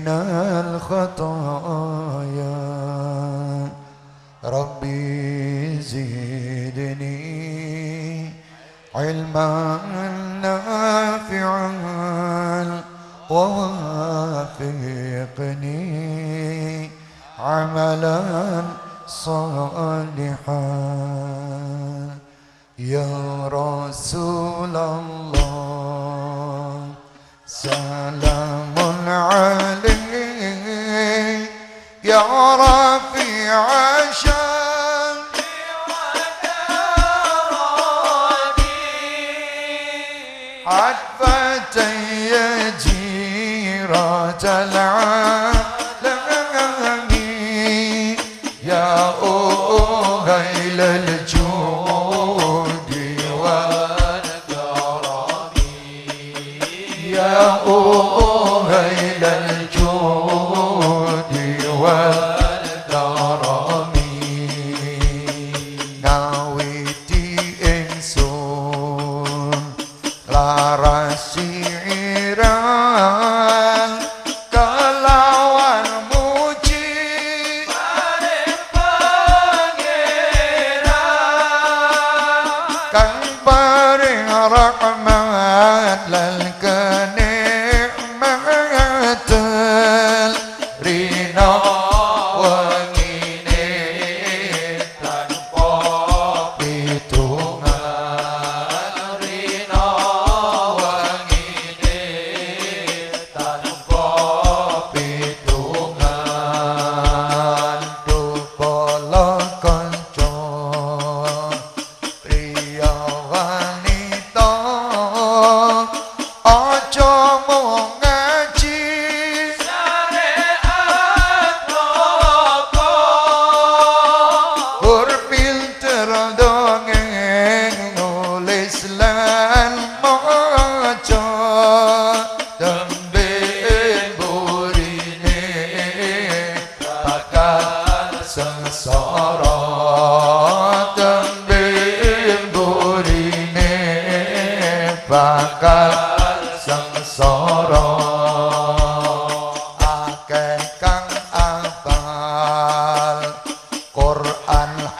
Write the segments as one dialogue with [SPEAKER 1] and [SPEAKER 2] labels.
[SPEAKER 1] من الخطايا. ربي زدني علما نافعا ووافقني عملا صالحا. يا رسول الله سلام يا رفيع شان حتفتي جيرة العالم راحت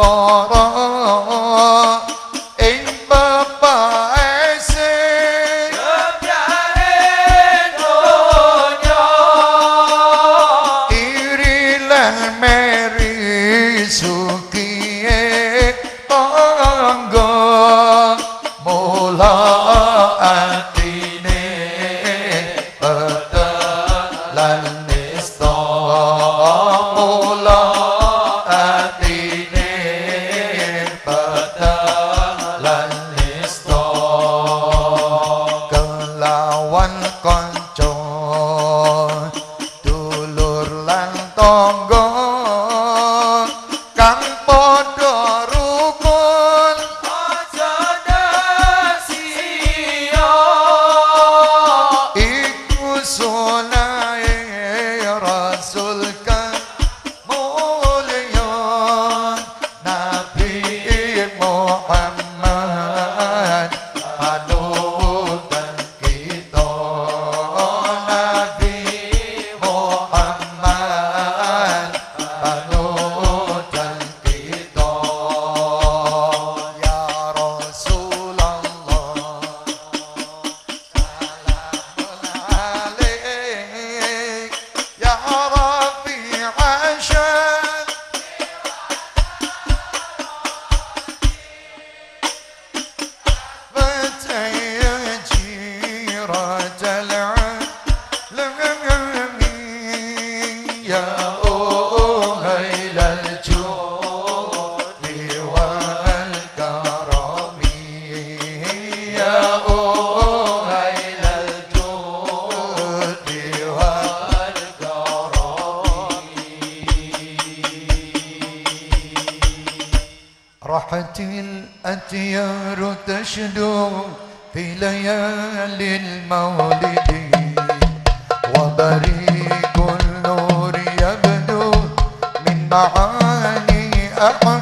[SPEAKER 1] กรอ 방 الأتيار تشدو في ليالي المولد. وبريق النور يبدو من معاني أحمد.